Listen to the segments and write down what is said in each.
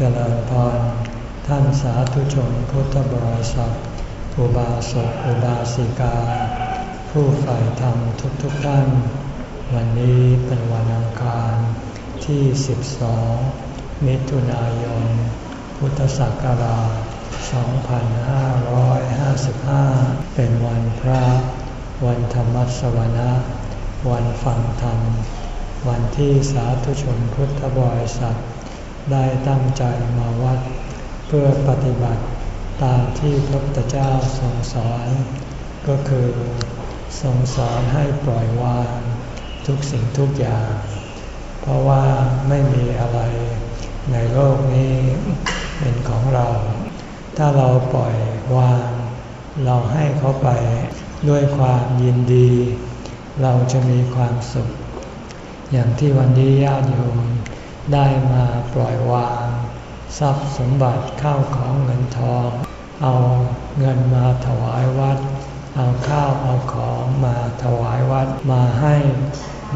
เจริญพร ท่านสาธุชนพุทธบริษัทอุบาสกอุบาสิกา ผู้ใฝ่ธรรมทุกๆทท่าน วันนี้เป็นวันอังคารที่ 12 มิถุนายน พุทธศักราช 2555 เป็นวันพระ วันธรรมสวนะวันฟังธรรม วันที่สาธุชนพุทธบริษัท ได้ตั้งใจมาวัด เพื่อปฏิบัติตามที่พระพุทธเจ้าทรงสอน ก็คือทรงสอนให้ปล่อยวางทุกสิ่งทุกอย่าง เพราะว่าไม่มีอะไรในโลกนี้เป็นของเรา ถ้าเราปล่อยวาง เราให้เขาไปด้วยความยินดี เราจะมีความสุข อย่างที่วันนี้ญาติโยม ได้มาปล่อยวาง ทรัพย์สมบัติเข้าของเงินทอง เอาเงินมาถวายวัด เอาข้าวเอาของมาถวายวัดมาให้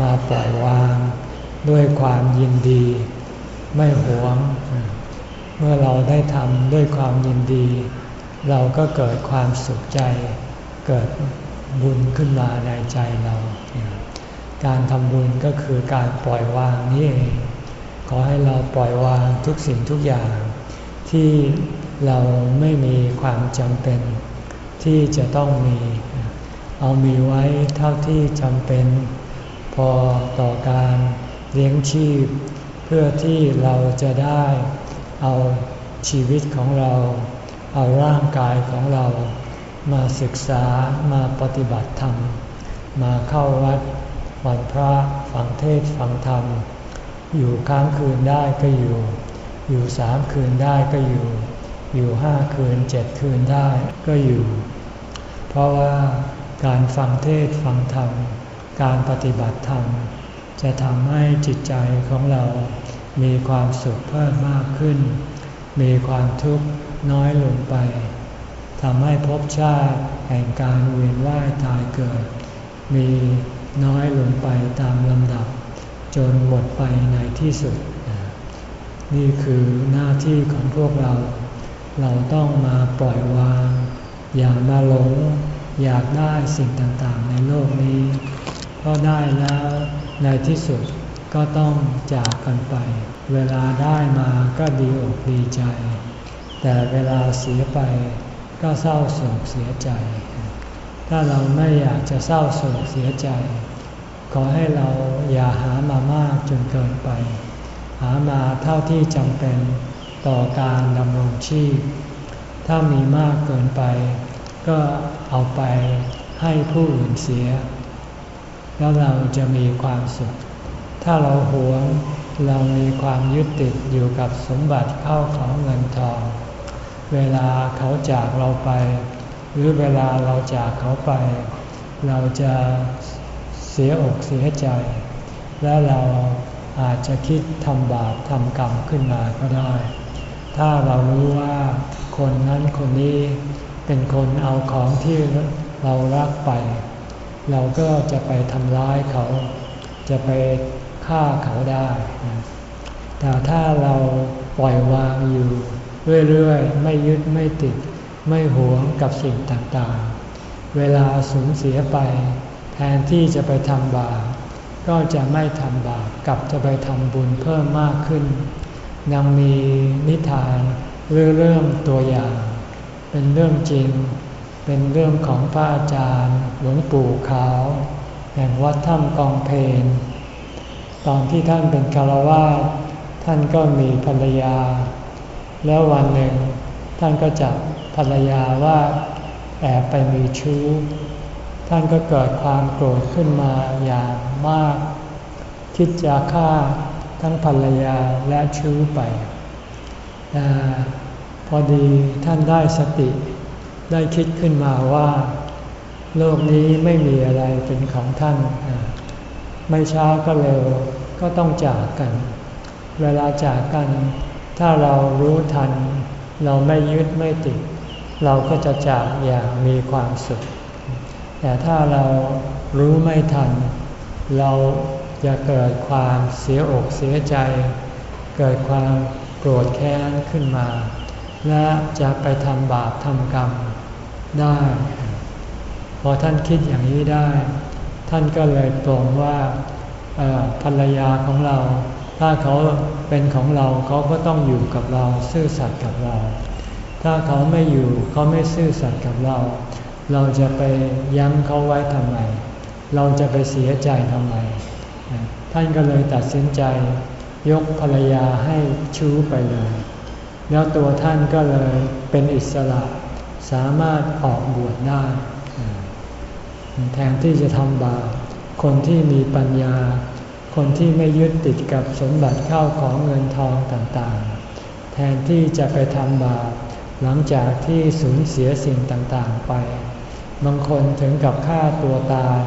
มาปล่อยวาง ด้วยความยินดี ไม่หวง เมื่อเราได้ทำด้วยความยินดี เราก็เกิดความสุขใจ เกิดบุญขึ้นมาในใจเรา การทำบุญก็คือการปล่อยวางนี่เอง อให้เราปล่อยวางทุกสิ่งทุกอย่าง ที่เราไม่มีความจำเป็น ที่จะต้องมี เอามีไว้เท่าที่จำเป็น พอต่อการเลี้ยงชีพ เพื่อที่เราจะได้เอาชีวิตของเรา เอาร่างกายของเรา มาศึกษามาปฏิบัติธรรม มาเข้าวัดวันพระฟังเทศฟังธรรม อยู่ค้างคืนได้ก็อยู่ อยู่สามคืนได้ก็อยู่ อยู่ห้าคืนเจ็ดคืนได้ก็อยู่ เพราะว่าการฟังเทศฟังธรรม การปฏิบัติธรรม จะทำให้จิตใจของเรา มีความสุขเพิ่มมากขึ้น มีความทุกข์น้อยลงไปทำให้ภพชาติแห่งการเวียนว่ายตายเกิด มีน้อยลงไปตามลำดับ จนหมดไปในที่สุด นี่คือหน้าที่ของพวกเรา เราต้องมาปล่อยวาง อย่ามาหลง อยากได้สิ่งต่างๆ ในโลกนี้ เพราะได้แล้วในที่สุดก็ต้องจากกันไป เวลาได้มาก็ดีอกดีใจ แต่เวลาเสียไปก็เศร้าโศกเสียใจ ถ้าเราไม่อยากจะเศร้าโศกเสียใจ ขอให้เราอย่าหามามากจนเกินไป หามาเท่าที่จำเป็นต่อการดำรงชีพ ถ้ามีมากเกินไป ก็เอาไปให้ผู้อื่นเสีย แล้วเราจะมีความสุข ถ้าเราหวงเรามีความยึดติดอยู่กับสมบัติเข้าของเงินทอง เวลาเขาจากเราไป หรือเวลาเราจากเขาไป เราจะ เสียอกเสียใจ และเราอาจจะคิดทำบาปทำกรรมขึ้นมาก็ได้ ถ้าเรารู้ว่าคนนั้นคนนี้เป็นคนเอาของที่เรารักไป เราก็จะไปทำร้ายเขา จะไปฆ่าเขาได้ แต่ถ้าเราปล่อยวางอยู่เรื่อยๆ ไม่ยึดไม่ติด ไม่หวงกับสิ่งต่างๆ เวลาสูญเสียไป แทนที่จะไปทำบาปก็จะไม่ทำบาปกลับจะไปทำบุญเพิ่มมากขึ้นยังมีนิทานเรื่องเรื่องตัวอย่าง เป็นเรื่องจริง เป็นเรื่องของพระอาจารย์หลวงปู่ขาว แห่งวัดถ้ำกองเพนตอนที่ท่านเป็นคารวาสท่านก็มีภรรยา แล้ววันหนึ่งท่านก็จับภรรยาว่าแอบไปมีชู้ ท่านก็เกิดความโกรธขึ้นมาอย่างมาก คิดจะฆ่าทั้งภรรยาและชู้ไปแต่พอดีท่านได้สติได้คิดขึ้นมาว่า โลกนี้ไม่มีอะไรเป็นของท่าน ไม่ช้าก็เร็วก็ต้องจากกัน เวลาจากกัน ถ้าเรารู้ทัน เราไม่ยึดไม่ติด เราก็จะจากอย่างมีความสุข แต่ถ้าเรารู้ไม่ทัน เราจะเกิดความเสียอกเสียใจ เกิดความโกรธแค้นขึ้นมา และจะไปทำบาปทำกรรมได้ พอท่านคิดอย่างนี้ได้ ท่านก็เลยตรงว่าภรรยาของเรา ถ้าเขาเป็นของเราเขาก็ต้องอยู่กับเราซื่อสัตย์กับเรา ถ้าเขาไม่อยู่เขาไม่ซื่อสัตย์กับเรา เราจะไปยั้งเขาไว้ทำไม เราจะไปเสียใจทำไม ท่านก็เลยตัดสินใจยกภรรยาให้ชู้ไปเลย แล้วตัวท่านก็เลยเป็นอิสระสามารถออกบวชได้ แทนที่จะทำบาปคนที่มีปัญญา คนที่ไม่ยึดติดกับสมบัติเข้าของเงินทองต่างๆ แทนที่จะไปทำบาปหลังจากที่สูญเสียสิ่งต่างๆไป บางคนถึงกับฆ่าตัวตาย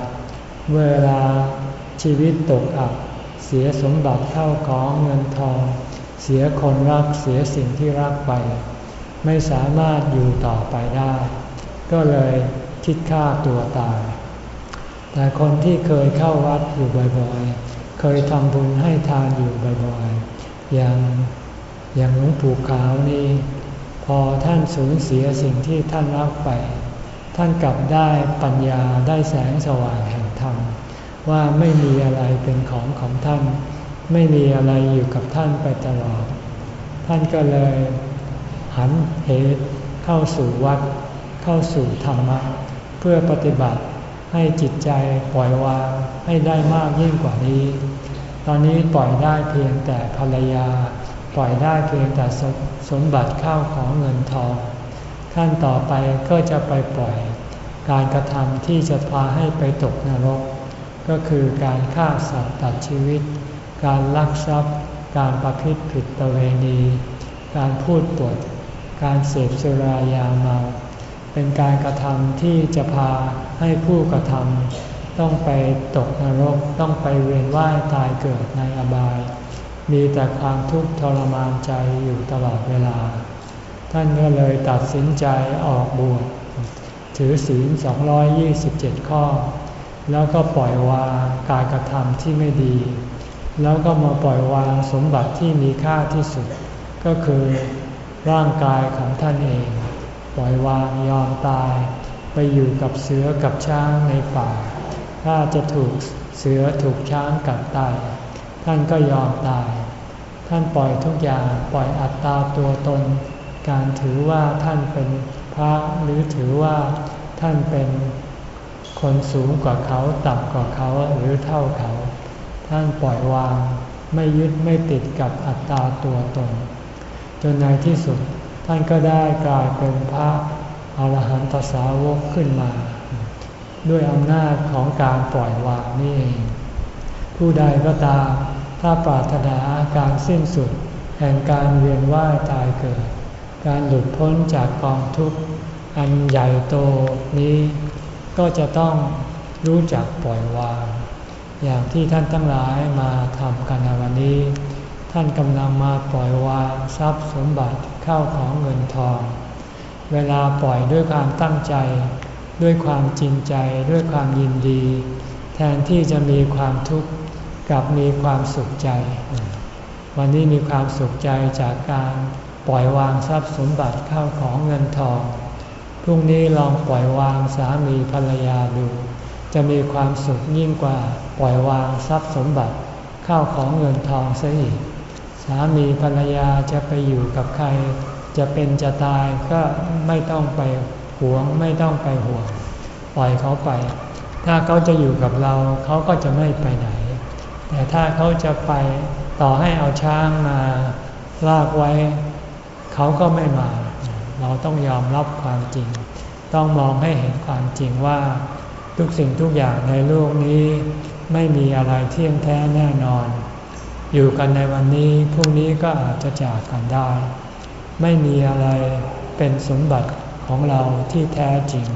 เวลาชีวิตตกอับ เสียสมบัติเข้าของเงินทอง เสียคนรักเสียสิ่งที่รักไป ไม่สามารถอยู่ต่อไปได้ ก็เลยคิดฆ่าตัวตาย แต่คนที่เคยเข้าวัดอยู่บ่อยๆ เคยทำบุญให้ทานอยู่บ่อยๆ อย่างอย่างหลวงปู่ขาวนี่พอท่านสูญเสียสิ่งที่ท่านรักไป ท่านกลับได้ปัญญาได้แสงสว่างแห่งธรรม ว่าไม่มีอะไรเป็นของของท่าน ไม่มีอะไรอยู่กับท่านไปตลอด ท่านก็เลยหันเหตุเข้าสู่วัด เข้าสู่ธรรมะ เพื่อปฏิบัติให้จิตใจปล่อยวางให้ได้มากยิ่งกว่านี้ ตอนนี้ปล่อยได้เพียงแต่ภรรยา ปล่อยได้เพียงแต่สมบัติข้าวของเงินทอง ขั้นต่อไปก็จะไปปล่อยการกระทำที่จะพาให้ไปตกนรก ก็คือการฆ่าสัตว์ตัดชีวิต การลักทรัพย์ การประพฤติผิดประเวณี การพูดปด การเสพสุรายาเมา เป็นการกระทำที่จะพาให้ผู้กระทำต้องไปตกนรกต้องไปเวียนว่ายตายเกิดในอบาย มีแต่ความทุกข์ทรมานใจอยู่ตลอดเวลา ท่านก็เลยตัดสินใจออกบวชถือศีล 227 ข้อ แล้วก็ปล่อยวางการกระทำที่ไม่ดี แล้วก็มาปล่อยวางสมบัติที่มีค่าที่สุด ก็คือร่างกายของท่านเอง ปล่อยวางยอมตาย ไปอยู่กับเสือกับช้างในป่า ถ้าจะถูกเสือถูกช้างกัดตาย ท่านก็ยอมตาย ท่านปล่อยทุกอย่างปล่อยอัตตาตัวตน การถือว่าท่านเป็นพระหรือถือว่าท่านเป็นคนสูงกว่าเขาต่ำกว่าเขาหรือเท่าเขา ท่านปล่อยวางไม่ยึดไม่ติดกับอัตตาตัวตน จนในที่สุดท่านก็ได้กลายเป็นพระอรหันตสาวกขึ้นมา ด้วยอำนาจของการปล่อยวางนี่เองผู้ใดก็ตามถ้าปรารถนาการสิ้นสุด แห่งการเวียนว่ายตายเกิด การหลุดพ้นจากกองทุกข์อันใหญ่โตนี้ ก็จะต้องรู้จักปล่อยวาง อย่างที่ท่านทั้งหลายมาทำกันในวันนี้ ท่านกำลังมาปล่อยวางทรัพย์สมบัติเข้าของเงินทอง เวลาปล่อยด้วยความตั้งใจ ด้วยความจริงใจด้วยความยินดี แทนที่จะมีความทุกข์กับมีความสุขใจ วันนี้มีความสุขใจจากการ ปล่อยวางทรัพย์สมบัติเข้าของเงินทอง พรุ่งนี้ลองปล่อยวางสามีภรรยาดู จะมีความสุขยิ่งกว่าปล่อยวางทรัพย์สมบัติข้าวของเงินทองซะอีก สามีภรรยาจะไปอยู่กับใคร จะเป็นจะตายก็ไม่ต้องไปหวงไม่ต้องไปห่วง ปล่อยเขาไป ถ้าเขาจะอยู่กับเราเขาก็จะไม่ไปไหน แต่ถ้าเขาจะไปต่อให้เอาช้างมาลากไว้ เขาก็ไม่มา เราต้องยอมรับความจริง ต้องมองให้เห็นความจริงว่า ทุกสิ่งทุกอย่างในโลกนี้ ไม่มีอะไรเที่ยงแท้แน่นอน อยู่กันในวันนี้พรุ่งนี้ก็อาจจะจากกันได้ ไม่มีอะไรเป็นสมบัติของเราที่แท้จริง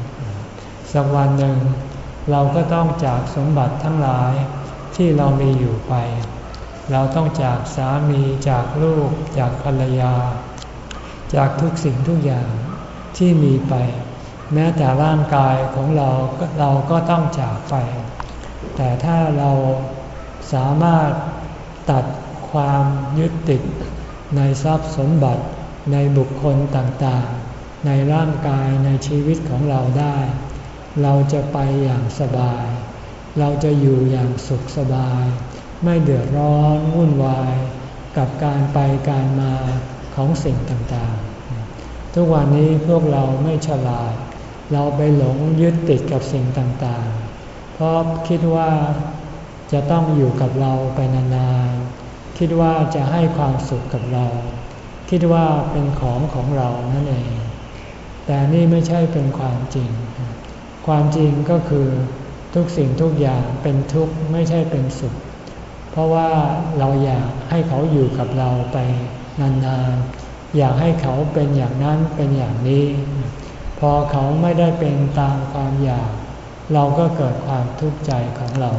สักวันหนึ่ง เราก็ต้องจากสมบัติทั้งหลายที่เรามีอยู่ไป เราต้องจากสามีจากลูกจากภรรยา จากทุกสิ่งทุกอย่างที่มีไป แม้แต่ร่างกายของเราเราก็ต้องจากไป แต่ถ้าเราสามารถตัดความยึดติดในทรัพย์สมบัติในบุคคลต่างๆ ในร่างกายในชีวิตของเราได้ เราจะไปอย่างสบาย เราจะอยู่อย่างสุขสบาย ไม่เดือดร้อนวุ่นวาย กับการไปการมา ของสิ่งต่างๆ ทุกวันนี้พวกเราไม่ฉลาด เราไปหลงยึดติดกับสิ่งต่างๆ เพราะคิดว่าจะต้องอยู่กับเราไปนานๆ คิดว่าจะให้ความสุขกับเรา คิดว่าเป็นของของเรานั่นเอง แต่นี่ไม่ใช่เป็นความจริง ความจริงก็คือทุกสิ่งทุกอย่างเป็นทุกข์ไม่ใช่เป็นสุข เพราะว่าเราอยากให้เขาอยู่กับเราไป นานๆ อยากให้เขาเป็นอย่างนั้นเป็นอย่างนี้ พอเขาไม่ได้เป็นตามความอยาก เราก็เกิดความทุกข์ใจของเรา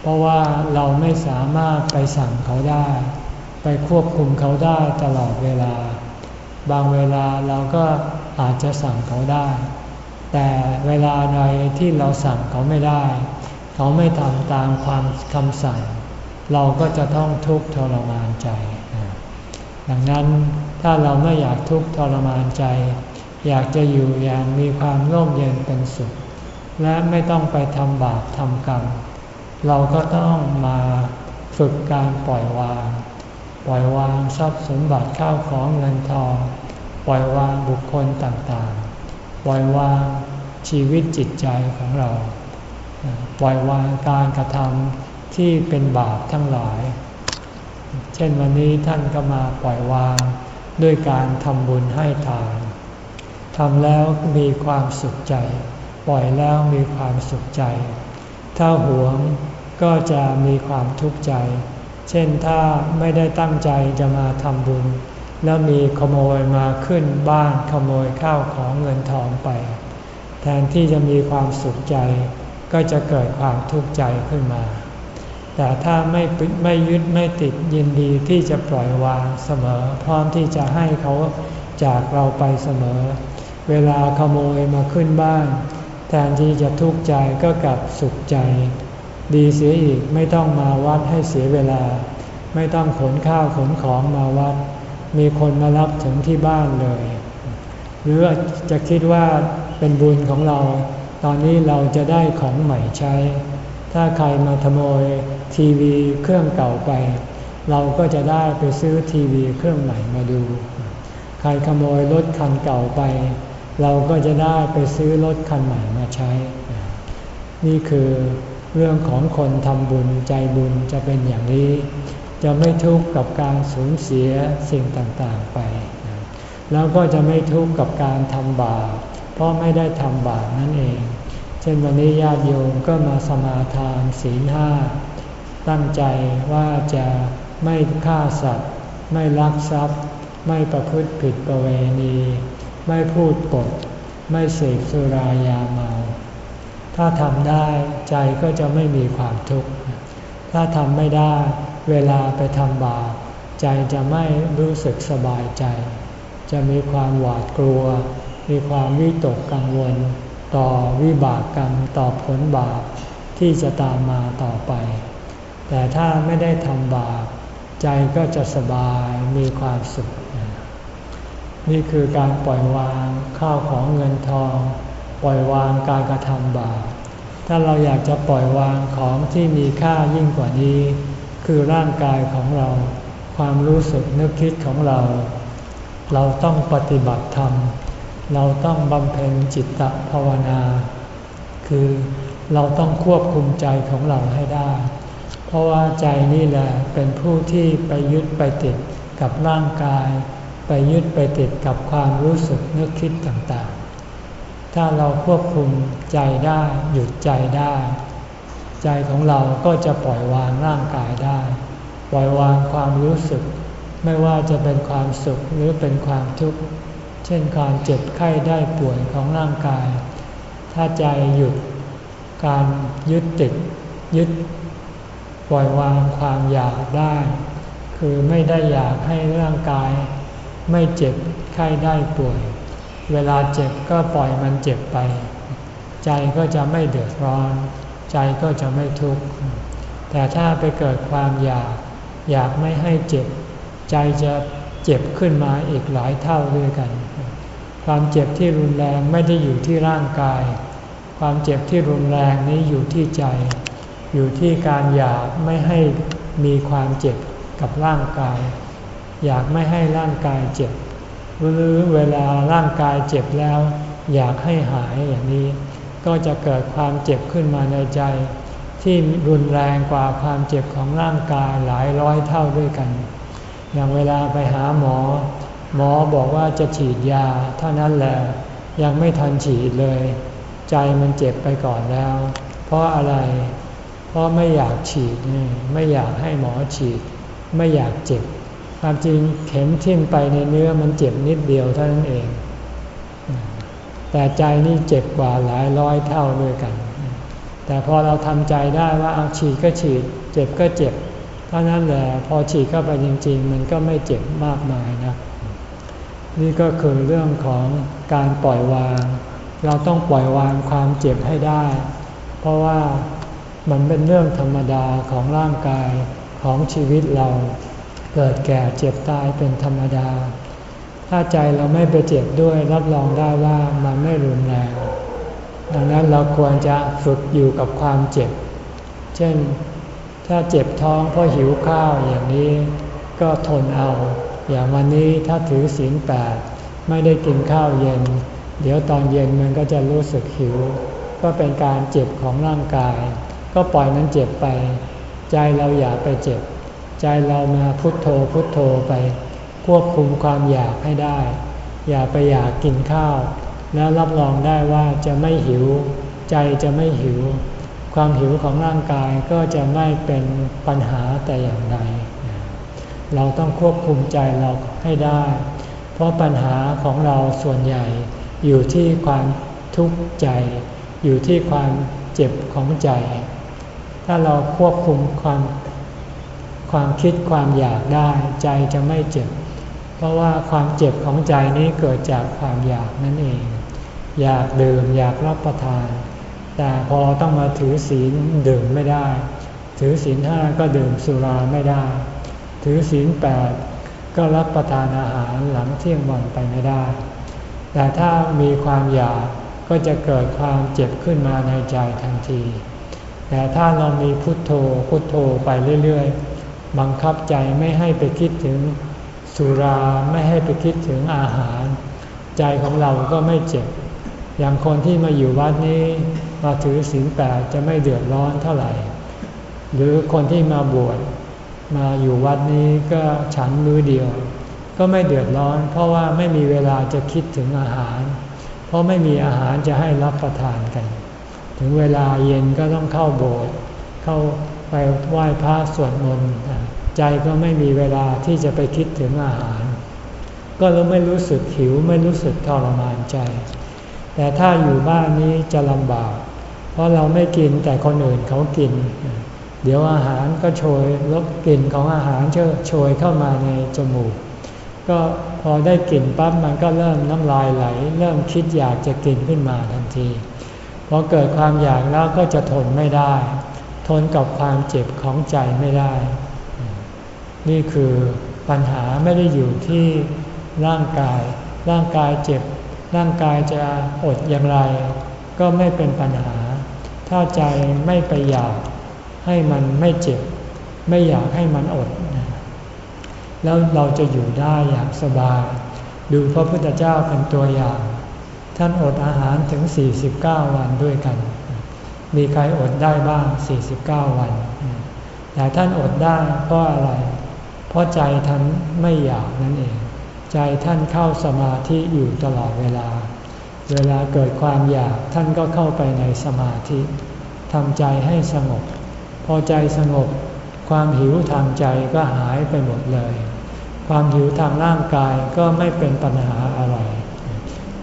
เพราะว่าเราไม่สามารถไปสั่งเขาได้ ไปควบคุมเขาได้ตลอดเวลา บางเวลาเราก็อาจจะสั่งเขาได้ แต่เวลาใดที่เราสั่งเขาไม่ได้ เขาไม่ทำตามความคำสั่ง เราก็จะต้องทุกข์ทรมานใจ ดังนั้นถ้าเราไม่อยากทุกข์ทรมานใจ อยากจะอยู่อย่างมีความร่มเย็นเป็นสุข และไม่ต้องไปทำบาปทำกรรม เราก็ต้องมาฝึกการปล่อยวาง ปล่อยวางทรัพย์สมบัติข้าวของเงินทอง ปล่อยวางบุคคลต่างๆ ปล่อยวางชีวิตจิตใจของเรา ปล่อยวางการกระทำที่เป็นบาปทั้งหลาย ช่นวันนี้ท่านก็มาปล่อยวางด้วยการทำบุญให้ทานทำแล้วมีความสุขใจ ปล่อยแล้วมีความสุขใจ ถ้าหวงก็จะมีความทุกข์ใจ เช่นถ้าไม่ได้ตั้งใจจะมาทำบุญ แล้วมีขโมยมาขึ้นบ้านขโมยข้าวของเงินทองไป แทนที่จะมีความสุขใจ ก็จะเกิดความทุกข์ใจขึ้นมา แต่ถ้าไม่ไม่ยึดไม่ติดยินดีที่จะปล่อยวางเสมอ พร้อมที่จะให้เขาจากเราไปเสมอ เวลาขโมยมาขึ้นบ้าน แทนที่จะทุกข์ใจก็กลับสุขใจ ดีเสียอีกไม่ต้องมาวัดให้เสียเวลา ไม่ต้องขนข้าวขนของมาวัด มีคนมารับถึงที่บ้านเลย หรือจะคิดว่าเป็นบุญของเรา ตอนนี้เราจะได้ของใหม่ใช้ ถ้าใครมาขโมยทีวีเครื่องเก่าไป เราก็จะได้ไปซื้อทีวีเครื่องใหม่มาดู ใครขโมยรถคันเก่าไป เราก็จะได้ไปซื้อรถคันใหม่มาใช้ นี่คือเรื่องของคนทำบุญใจบุญจะเป็นอย่างนี้ จะไม่ทุกข์กับการสูญเสียสิ่งต่างๆไป แล้วก็จะไม่ทุกข์กับการทำบาปเพราะไม่ได้ทำบาปนั่นเอง ช่นวันนี้ญาติโยมก็มาสมาทานศีลห้าตั้งใจว่าจะไม่ฆ่าสัตว์ ไม่ลักทรัพย์ ไม่ประพฤติผิดประเวณี ไม่พูดปด ไม่เสพสุรายาเมา ถ้าทำได้ใจก็จะไม่มีความทุกข์ ถ้าทำไม่ได้เวลาไปทำบาปใจจะไม่รู้สึกสบายใจ จะมีความหวาดกลัว มีความวิตกกังวล ต่อวิบากกรรมต่อผลบาปที่จะตามมาต่อไป แต่ถ้าไม่ได้ทำบาปใจก็จะสบายมีความสุข นี่คือการปล่อยวางข้าวของเงินทอง ปล่อยวางการกระทำบาป ถ้าเราอยากจะปล่อยวางของที่มีค่ายิ่งกว่านี้ คือร่างกายของเรา ความรู้สึกนึกคิดของเรา เราต้องปฏิบัติธรรม เราต้องบำเพ็ญจิตตภาวนา คือเราต้องควบคุมใจของเราให้ได้ เพราะว่าใจนี่แหละเป็นผู้ที่ไปยึดไปติดกับร่างกาย ไปยึดไปติดกับความรู้สึกนึกคิดต่างๆ ถ้าเราควบคุมใจได้หยุดใจได้ ใจของเราก็จะปล่อยวางร่างกายได้ ปล่อยวางความรู้สึก ไม่ว่าจะเป็นความสุขหรือเป็นความทุกข์ เช่นความเจ็บไข้ได้ป่วยของร่างกาย ถ้าใจหยุดการยึดติดยึดปล่อยวางความอยากได้ คือไม่ได้อยากให้ร่างกาย ไม่เจ็บไข้ได้ป่วย เวลาเจ็บก็ปล่อยมันเจ็บไป ใจก็จะไม่เดือดร้อน ใจก็จะไม่ทุกข์แต่ถ้าไปเกิดความอยาก อยากไม่ให้เจ็บ ใจจะ เจ็บขึ้นมาอีกหลายเท่าด้วยกัน ความเจ็บที่รุนแรงไม่ได้อยู่ที่ร่างกาย ความเจ็บที่รุนแรงนี้อยู่ที่ใจ อยู่ที่การอยากไม่ให้มีความเจ็บกับร่างกาย อยากไม่ให้ร่างกายเจ็บ หรือเวลาร่างกายเจ็บแล้ว อยากให้หายอย่างนี้ ก็จะเกิดความเจ็บขึ้นมาในใจ ที่รุนแรงกว่าความเจ็บของร่างกายหลายร้อยเท่าด้วยกัน อย่างเวลาไปหาหมอ หมอบอกว่าจะฉีดยาเท่านั้นแหละยังไม่ทันฉีดเลย ใจมันเจ็บไปก่อนแล้ว เพราะอะไร เพราะไม่อยากฉีดไม่อยากให้หมอฉีด ไม่อยากเจ็บความจริงเข็มทิ่มไปในเนื้อมันเจ็บนิดเดียวเท่านั้นเอง แต่ใจนี่เจ็บกว่าหลายร้อยเท่าด้วยกัน แต่พอเราทำใจได้ว่าเอาฉีดก็ฉีด เจ็บก็เจ็บ เท่านั้นแหละพอฉีดเข้าไปจริง ๆ มันก็ไม่เจ็บมากมายนะนี่ก็คือเรื่องของการปล่อยวาง เราต้องปล่อยวางความเจ็บให้ได้ เพราะว่ามันเป็นเรื่องธรรมดาของร่างกายของชีวิตเราเกิดแก่เจ็บตายเป็นธรรมดา ถ้าใจเราไม่ไปเจ็บด้วยรับรองได้ว่ามันไม่รุนแรงดังนั้นเราควรจะฝึกอยู่กับความเจ็บ เช่น ถ้าเจ็บท้องเพราะหิวข้าวอย่างนี้ ก็ทนเอา อย่างวันนี้ถ้าถือศีลแปดไม่ได้กินข้าวเย็น เดี๋ยวตอนเย็นมันก็จะรู้สึกหิว ก็เป็นการเจ็บของร่างกาย ก็ปล่อยมันเจ็บไป ใจเราอย่าไปเจ็บ ใจเรามาพุโทโธพุโทโธไป ควบคุมความอยากให้ได้ อย่าไปอยากกินข้าว แล้วรับรองได้ว่าจะไม่หิว ใจจะไม่หิว ความหิวของร่างกายก็จะไม่เป็นปัญหาแต่อย่างใด เราต้องควบคุมใจเราให้ได้ เพราะปัญหาของเราส่วนใหญ่อยู่ที่ความทุกข์ใจ อยู่ที่ความเจ็บของใจ ถ้าเราควบคุมความความคิดความอยากได้ ใจจะไม่เจ็บ เพราะว่าความเจ็บของใจนี้เกิดจากความอยากนั่นเอง อยากดื่มอยากรับประทาน แต่พอต้องมาถือศีลดื่มไม่ได้ ถือศีลห้าก็ดื่มสุราไม่ได้ ถือศีลแปดก็รับประทานอาหารหลังเที่ยงวันไปไม่ได้ แต่ถ้ามีความอยากก็จะเกิดความเจ็บขึ้นมาในใจทันที แต่ถ้าเรามีพุทโธพุทโธไปเรื่อยๆ บังคับใจไม่ให้ไปคิดถึงสุราไม่ให้ไปคิดถึงอาหาร ใจของเราก็ไม่เจ็บ อย่างคนที่มาอยู่วัดนี้ มาถือศีลแปดจะไม่เดือดร้อนเท่าไหร่ หรือคนที่มาบวชมาอยู่วัดนี้ก็ฉันมือเดียว ก็ไม่เดือดร้อน เพราะว่าไม่มีเวลาจะคิดถึงอาหาร เพราะไม่มีอาหารจะให้รับประทานกัน ถึงเวลาเย็นก็ต้องเข้าโบสถ์เข้าไปไหว้พระสวดมนต์ใจก็ไม่มีเวลาที่จะไปคิดถึงอาหาร ก็เลยไม่รู้สึกหิวไม่รู้สึกทรมานใจ แต่ถ้าอยู่บ้านนี้จะลำบาก ราะเราไม่กินแต่คนอื่นเขากิน เดี๋ยวอาหารก็โชยลบกลิ่นของอาหารจะโชยเข้ามาในจมูก ก็พอได้กลิ่นปั๊บมันก็เริ่มน้ำลายไหล เริ่มคิดอยากจะกินขึ้นมาทันทีพอเกิดความอยากแล้วก็จะทนไม่ได้ ทนกับความเจ็บของใจไม่ได้ นี่คือปัญหาไม่ได้อยู่ที่ร่างกาย ร่างกายเจ็บ ร่างกายจะอดอย่างไร ก็ไม่เป็นปัญหา ถ้าใจไม่ไปอยากให้มันไม่เจ็บ ไม่อยากให้มันอด แล้วเราจะอยู่ได้อย่างสบาย ดูพระพุทธเจ้าเป็นตัวอย่าง ท่านอดอาหารถึง 49 วันด้วยกัน มีใครอดได้บ้าง 49 วันแต่ท่านอดได้เพราะอะไร เพราะใจท่านไม่อยากนั่นเอง ใจท่านเข้าสมาธิอยู่ตลอดเวลา เวลาเกิดความอยากท่านก็เข้าไปในสมาธิทำใจให้สงบ พอใจสงบ ความหิวทางใจก็หายไปหมดเลย ความหิวทางร่างกายก็ไม่เป็นปัญหาอะไร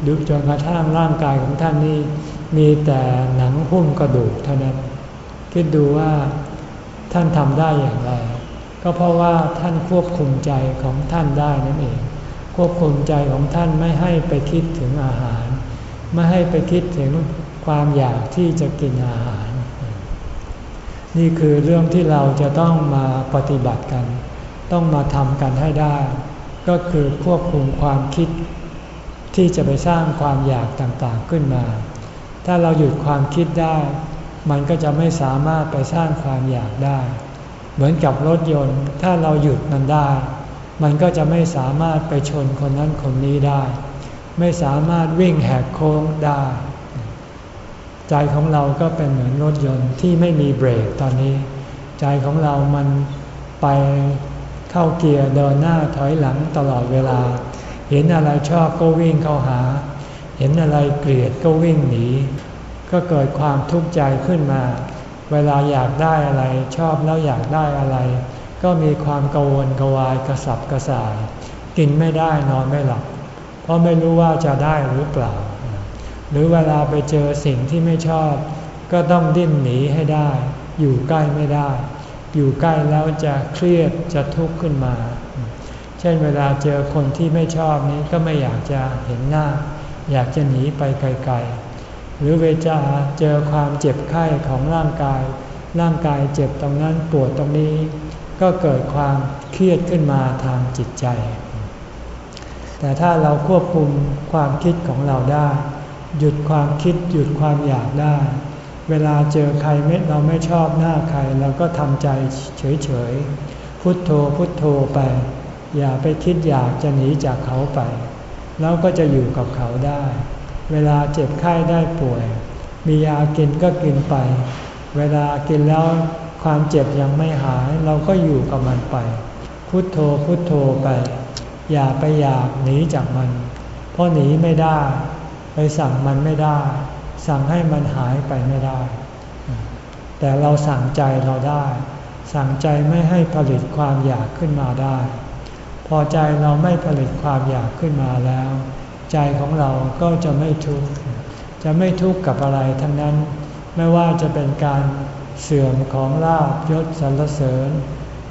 ดูจนกระทั่งร่างกายของท่านนี้มีแต่หนังหุ้มกระดูกเท่านั้น คิดดูว่าท่านทำได้อย่างไร ก็เพราะว่าท่านควบคุมใจของท่านได้นั่นเอง ควบคุมใจของท่านไม่ให้ไปคิดถึงอาหาร ไม่ให้ไปคิดถึงความอยากที่จะกินอาหาร นี่คือเรื่องที่เราจะต้องมาปฏิบัติกัน ต้องมาทำกันให้ได้ ก็คือควบคุมความคิด ที่จะไปสร้างความอยากต่างๆขึ้นมา ถ้าเราหยุดความคิดได้ มันก็จะไม่สามารถไปสร้างความอยากได้ เหมือนกับรถยนต์ ถ้าเราหยุดมันได้ มันก็จะไม่สามารถไปชนคนนั้นคนนี้ได้ ไม่สามารถวิ่งแหกโค้งได้ ใจของเราก็เป็นเหมือนรถยนต์ที่ไม่มีเบรกตอนนี้ ใจของเรามันไปเข้าเกียร์เดินหน้าถอยหลังตลอดเวลา เห็นอะไรชอบก็วิ่งเข้าหา เห็นอะไรเกลียดก็วิ่งหนี ก็เกิดความทุกข์ใจขึ้นมา เวลาอยากได้อะไรชอบแล้วอยากได้อะไร ก็มีความกังวลกวายกระสับกระส่าย กินไม่ได้นอนไม่หลับ เพราะไม่รู้ว่าจะได้หรือเปล่า หรือเวลาไปเจอสิ่งที่ไม่ชอบ ก็ต้องดิ้นหนีให้ได้ อยู่ใกล้ไม่ได้ อยู่ใกล้แล้วจะเครียดจะทุกข์ขึ้นมา เช่นเวลาเจอคนที่ไม่ชอบนี้ก็ไม่อยากจะเห็นหน้า อยากจะหนีไปไกลๆ หรือเวลาเจอความเจ็บไข้ของร่างกาย ร่างกายเจ็บตรงนั้นปวดตรงนี้ ก็เกิดความเครียดขึ้นมาทางจิตใจ แต่ถ้าเราควบคุมความคิดของเราได้ หยุดความคิดหยุดความอยากได้ เวลาเจอใครเม็ดเราไม่ชอบหน้าใครเราก็ทำใจเฉยๆ พุทโธพุทโธไป อย่าไปคิดอยากจะหนีจากเขาไป แล้วก็จะอยู่กับเขาได้ เวลาเจ็บไข้ได้ป่วย มียากินก็กินไป เวลากินแล้วความเจ็บยังไม่หายเราก็อยู่กับมันไป พุทโธพุทโธไป อย่าไปอยากหนีจากมัน เพราะหนีไม่ได้ ไปสั่งมันไม่ได้ สั่งให้มันหายไปไม่ได้ แต่เราสั่งใจเราได้ สั่งใจไม่ให้ผลิตความอยากขึ้นมาได้ พอใจเราไม่ผลิตความอยากขึ้นมาแล้ว ใจของเราก็จะไม่ทุกข์จะไม่ทุกข์กับอะไรทั้งนั้น ไม่ว่าจะเป็นการเสื่อมของลาบยศสรรเสริญ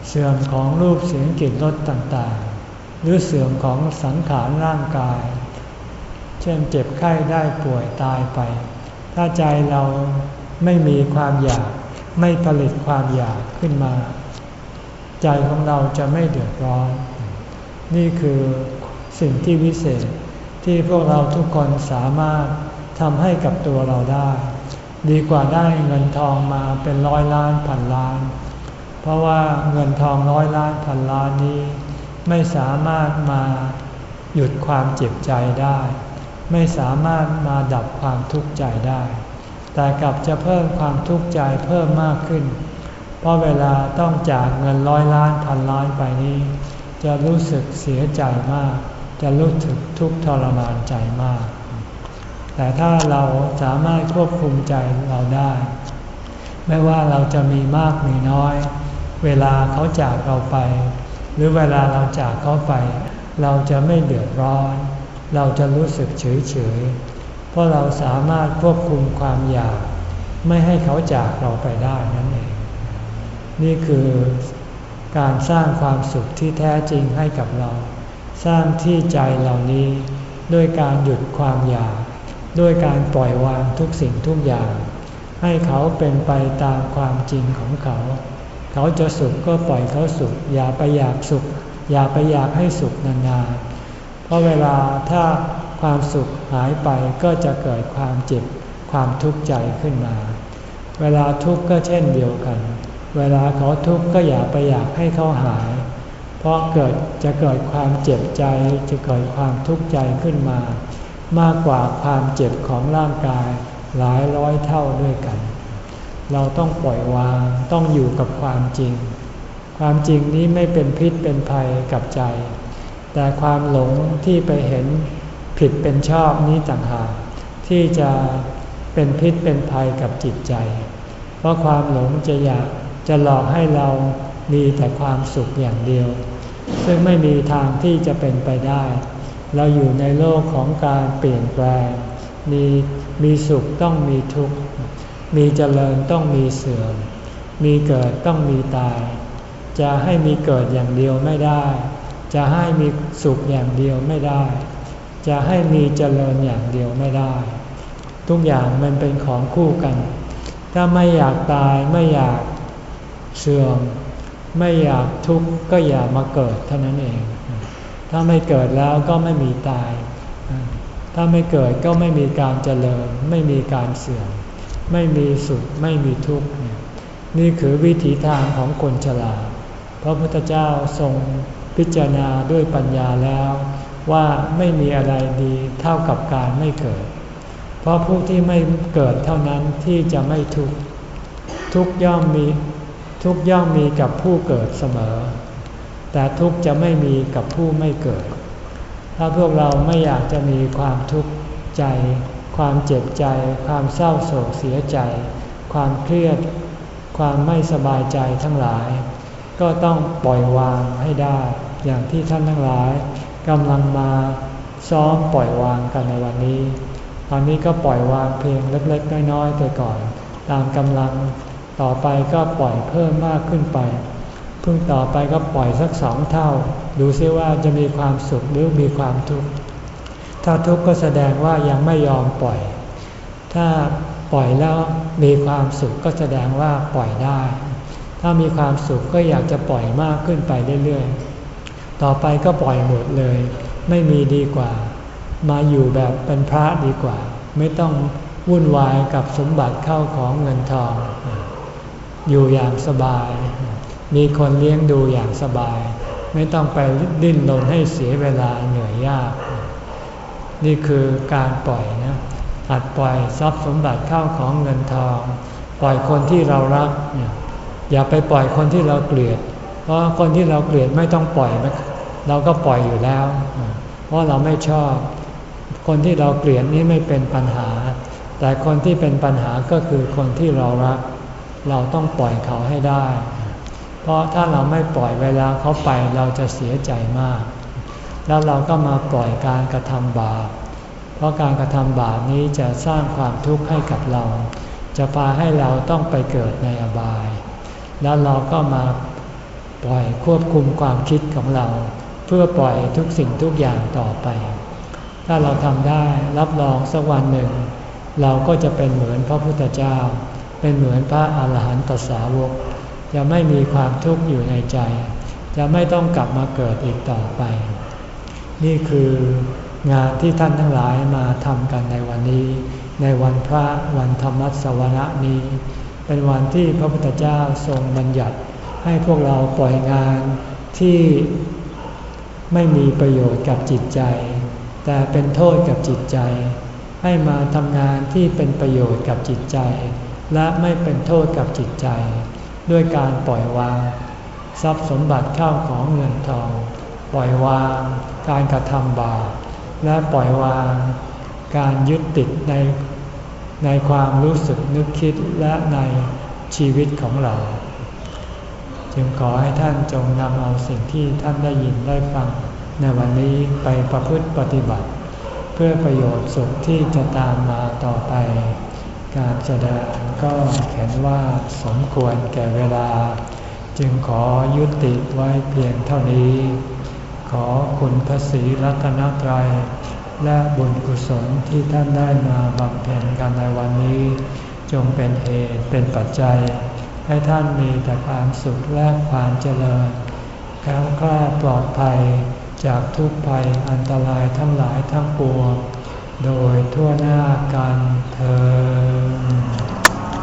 เสื่อมของรูปเสียงกลิ่นรสต่างๆ หรือเสื่อมของสังขารร่างกาย เช่นเจ็บไข้ได้ป่วยตายไป ถ้าใจเราไม่มีความอยากไม่ผลิตความอยากขึ้นมา ใจของเราจะไม่เดือดร้อน นี่คือสิ่งที่วิเศษที่พวกเราทุกคนสามารถทำให้กับตัวเราได้ ดีกว่าได้เงินทองมาเป็นร้อยล้านพันล้าน เพราะว่าเงินทองร้อยล้านพันล้านนี้ ไม่สามารถมาหยุดความเจ็บใจได้ ไม่สามารถมาดับความทุกข์ใจได้ แต่กลับจะเพิ่มความทุกข์ใจเพิ่มมากขึ้น เพราะเวลาต้องจากเงินร้อยล้านพันล้านไปนี้ จะรู้สึกเสียใจมาก จะรู้สึกทุกข์ทรมานใจมาก แต่ถ้าเราสามารถควบคุมใจเราได้ ไม่ว่าเราจะมีมากมีน้อย เวลาเขาจากเราไป หรือเวลาเราจากเขาไป เราจะไม่เดือดร้อน เราจะรู้สึกเฉยเฉยเพราะเราสามารถควบคุมความอยาก ไม่ให้เขาจากเราไปได้นั่นเอง นี่คือการสร้างความสุขที่แท้จริงให้กับเรา สร้างที่ใจเหล่านี้ด้วยการหยุดความอยาก ด้วยการปล่อยวางทุกสิ่งทุกอย่าง ให้เขาเป็นไปตามความจริงของเขา เขาจะสุขก็ปล่อยเขาสุข อย่าไปอยากสุข อย่าไปอยากให้สุขนานๆ เพราะเวลาถ้าความสุขหายไปก็จะเกิดความเจ็บความทุกข์ใจขึ้นมา เวลาทุกข์ก็เช่นเดียวกัน เวลาเขาทุกข์ก็อย่าไปอยากให้เขาหาย เพราะเกิดจะเกิดความเจ็บใจจะเกิดความทุกข์ใจขึ้นมา มากกว่าความเจ็บของร่างกายหลายร้อยเท่าด้วยกัน เราต้องปล่อยวางต้องอยู่กับความจริง ความจริงนี้ไม่เป็นพิษเป็นภัยกับใจ แต่ความหลงที่ไปเห็นผิดเป็นชอบนี้ต่างหากที่จะเป็นพิษเป็นภัยกับจิตใจ เพราะความหลงจะอยากจะหลอกให้เรามีแต่ความสุขอย่างเดียว ซึ่งไม่มีทางที่จะเป็นไปได้ เราอยู่ในโลกของการเปลี่ยนแปลง มีมีสุขต้องมีทุกข์ มีเจริญต้องมีเสื่อม มีเกิดต้องมีตาย จะให้มีเกิดอย่างเดียวไม่ได้ จะให้มีสุขอย่างเดียวไม่ได้ จะให้มีเจริญอย่างเดียวไม่ได้ ทุกอย่างมันเป็นของคู่กัน ถ้าไม่อยากตายไม่อยากเสื่อม ไม่อยากทุกข์ก็อย่ามาเกิดเท่านั้นเอง ถ้าไม่เกิดแล้วก็ไม่มีตาย ถ้าไม่เกิดก็ไม่มีการเจริญ ไม่มีการเสื่อม ไม่มีสุขไม่มีทุกข์นี่คือวิถีทางของคนฉลาดพระพุทธเจ้าทรงพิจารณาด้วยปัญญาแล้ว ว่าไม่มีอะไรดีเท่ากับการไม่เกิด เพราะผู้ที่ไม่เกิดเท่านั้นที่จะไม่ทุกข์ทุกย่อมมีทุกย่อมมีกับผู้เกิดเสมอ แต่ทุกจะไม่มีกับผู้ไม่เกิด ถ้าพวกเราไม่อยากจะมีความทุกข์ใจ ความเจ็บใจ ความเศร้าโศกเสียใจ ความเครียด ความไม่สบายใจทั้งหลาย ก็ต้องปล่อยวางให้ได้ อย่างที่ท่านทั้งหลายกำลังมาซ้อมปล่อยวางกันในวันนี้ ตอนนี้ก็ปล่อยวางเพียงเล็กๆน้อยๆไปก่อน ตามกำลังต่อไปก็ปล่อยเพิ่มมากขึ้นไปพึ่งต่อไปก็ปล่อยสักสองเท่า ดูซิว่าจะมีความสุขหรือมีความทุกข์ ถ้าทุกข์ก็แสดงว่ายังไม่ยอมปล่อย ถ้าปล่อยแล้วมีความสุขก็แสดงว่าปล่อยได้ ถ้ามีความสุขก็อยากจะปล่อยมากขึ้นไปเรื่อยๆ ต่อไปก็ปล่อยหมดเลย ไม่มีดีกว่า มาอยู่แบบเป็นพระดีกว่า ไม่ต้องวุ่นวายกับสมบัติเข้าของเงินทอง อยู่อย่างสบาย มีคนเลี้ยงดูอย่างสบาย ไม่ต้องไปดิ้นรนให้เสียเวลาเหนื่อยยาก นี่คือการปล่อยนะอัดปล่อยทรัพย์สมบัติเข้าของเงินทอง ปล่อยคนที่เรารักเนี่ยอย่าไปปล่อยคนที่เราเกลียด เพราะคนที่เราเกลียดไม่ต้องปล่อย เราก็ปล่อยอยู่แล้ว เพราะเราไม่ชอบ คนที่เราเกลียดนี้ไม่เป็นปัญหา แต่คนที่เป็นปัญหาก็คือคนที่เรารัก เราต้องปล่อยเขาให้ได้ เพราะถ้าเราไม่ปล่อยเวลาเขาไปเราจะเสียใจมาก แล้วเราก็มาปล่อยการกระทำบาป เพราะการกระทำบาปนี้จะสร้างความทุกข์ให้กับเรา จะพาให้เราต้องไปเกิดในอบาย แล้วเราก็มาปล่อยควบคุมความคิดของเรา เพื่อปล่อยทุกสิ่งทุกอย่างต่อไป ถ้าเราทำได้รับรองสักวันหนึ่ง เราก็จะเป็นเหมือนพระพุทธเจ้า เป็นเหมือนพระอาหารหันตสาวก จะไม่มีความทุกข์อยู่ในใจ จะไม่ต้องกลับมาเกิดอีกต่อไป นี่คืองานที่ท่านทั้งหลายมาทำกันในวันนี้ ในวันพระวันธรรมสวนะนี้ เป็นวันที่พระพุทธเจ้าทรงบัญญัติให้พวกเราปล่อยงานที่ไม่มีประโยชน์กับจิตใจ แต่เป็นโทษกับจิตใจ ให้มาทำงานที่เป็นประโยชน์กับจิตใจ และไม่เป็นโทษกับจิตใจ ด้วยการปล่อยวาง ทรัพย์สมบัติข้าวของเงินทอง ปล่อยวางการกระทำบาปและปล่อยวางการยึดติดในในความรู้สึกนึกคิดและในชีวิตของเรา จึงขอให้ท่านจงนำเอาสิ่งที่ท่านได้ยินได้ฟัง ในวันนี้ไปประพฤติปฏิบัติ เพื่อประโยชน์สุขที่จะตามมาต่อไป การแสดงก็เห็นว่าสมควรแก่เวลา จึงขอยุติไว้เพียงเท่านี้ อคุณพระศรีรัตนตรัย และบุญกุศลที่ท่านได้มาบำเพ็ญกันในวันนี้ จงเป็นเหตุเป็นปัจจัย ให้ท่านมีแต่ความสุขและความเจริญแข็งกล้าปลอดภัยจากทุกภัยอันตรายทั้งหลายทั้งปวง โดยทั่วหน้ากันเธอ